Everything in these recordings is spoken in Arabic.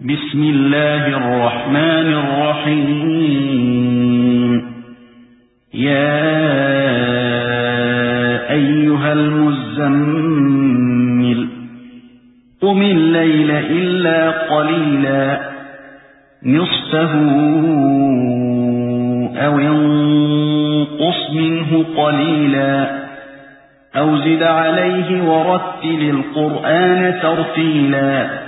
بسم الله الرحمن الرحيم. يا أيها المزمل قم الليل إلا قليلا. نصفه أو ينقص منه قليلا. أو زد عليه ورتل القرآن ترتيلا.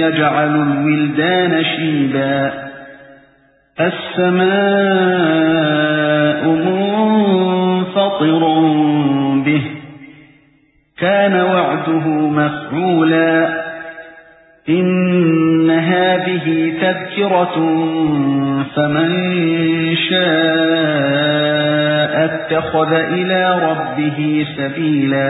يجعل الولدان شيبا. السماء منفطر به. كان وعده مفعولا. إن هذه تذكرة فمن شاء اتخذ إلى ربه سبيلا.